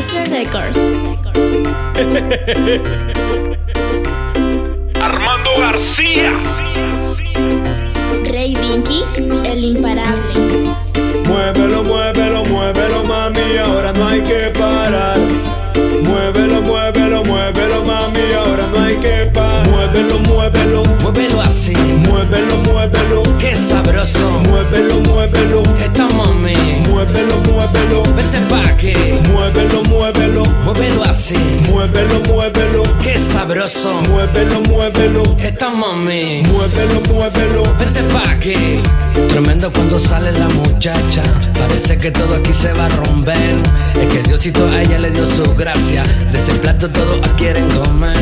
Records. Armando García. Rey Vinky, el imparable. Muévelo, muévelo, muévelo, mami, ahora no hay que parar. Muévelo, muévelo, muévelo, mami, ahora no hay que parar. Muévelo, muévelo, Muévelo así, muévelo, muévelo, qué sabroso. muévelo, muévelo, muévelo, muévelo, así, muévelo, muévelo, qué sabroso. muévelo, muévelo, Esta mami, muévelo, muévelo. vente pa' aquí. Tremendo cuando sale la muchacha. Parece que todo aquí se va a romper. Es que Diosito a ella le dio su gracia. De ese plato todos quieren comer.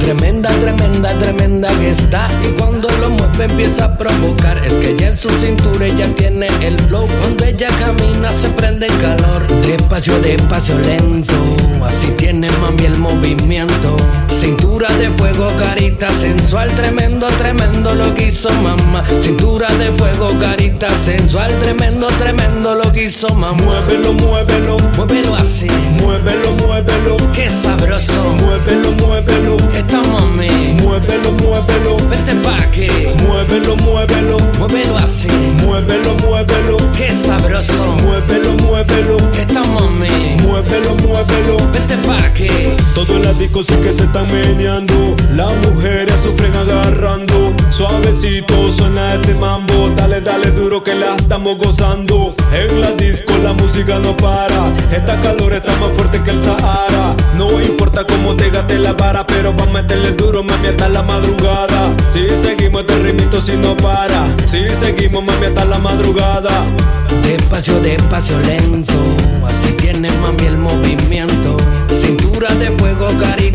Tremenda, tremenda, tremenda que está. Y cuando lo mueve empieza a provocar. Es que ya en su cintura ella tiene el flow. Cuando ella camina se prende en calor. Despacio, despacio, lento. Así tiene mami el movimiento. Cintura de fuego, carita sensual. Tremendo, tremendo lo que hizo mamá. Cintura de fuego, sensual. Tremendo, tremendo lo que hizo mamá. Muévelo, muévelo, Muévelo así, muévelo, muévelo, qué sabroso. muévelo, muévelo, Esta mami, muévelo, muévelo, vente pa' aquí. muévelo, muévelo, Muévelo así, muévelo, muévelo, qué sabroso. muévelo, muévelo, Esta mami, muévelo, muévelo. vente pa' aquí. Todo en la disco sí que se están meneando. Las mujeres sufren Suavecito suena este mambo. Dale, dale duro que la estamos gozando. En la disco la música no para. Esta calor está más fuerte que el Sahara. No importa cómo te gaste la vara, pero va a meterle duro, mami, hasta la madrugada. Si seguimos este ritmito si no para. Si seguimos, mami, hasta la madrugada. Despacio, despacio, lento. Así tiene mami el movimiento. Cintura de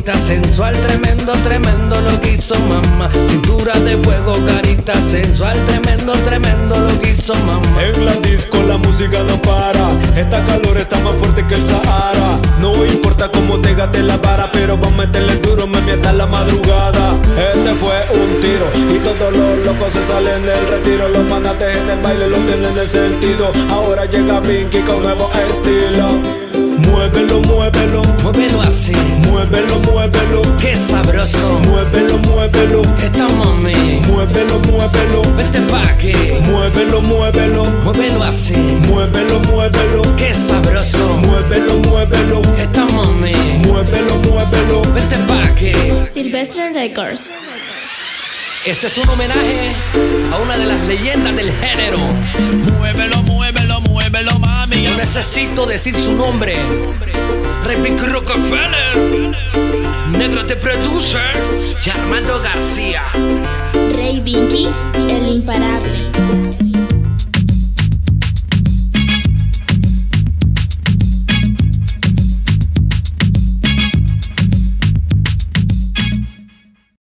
carita sensual. Tremendo, tremendo lo que hizo mamá. Cintura de fuego, carita sensual. Tremendo, tremendo lo que hizo mamá. En la disco la música no para. Esta calor está más fuerte que el Sahara. No importa cómo te gaste la vara, pero va a meterle duro, mami, hasta la madrugada. Este fue un tiro y todos los locos se salen del retiro. Los manates en el baile lo tienen el sentido. Ahora llega Pinky con nuevo estilo. Muévelo, muévelo, Muévelo muévelo, muévelo, qué sabroso. muévelo, muévelo, Esta mami, muévelo, muévelo, vente pa' aquí. muévelo, muévelo, Muévelo así, muévelo, muévelo, qué sabroso. muévelo, muévelo. Esta mami, Muévelo, muévelo. vente pa' aquí. Silvestre Records. Este es un homenaje a una de las leyendas del género. Muévelo, muévelo, muévelo, mami. No necesito decir su nombre. Repic Rockefeller. Negro te produce. Armando García. Rey Vinky.